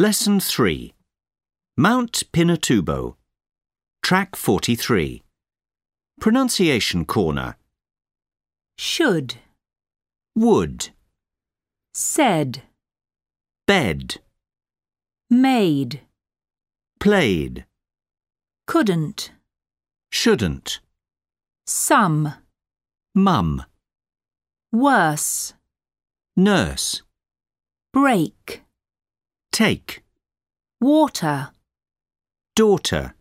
Lesson 3 Mount Pinatubo. Track 43. Pronunciation Corner. should, Would. said, Bed. made, Played. couldn't, Shouldn't. some, Mum. worse, Nurse. break, Take. water, Daughter.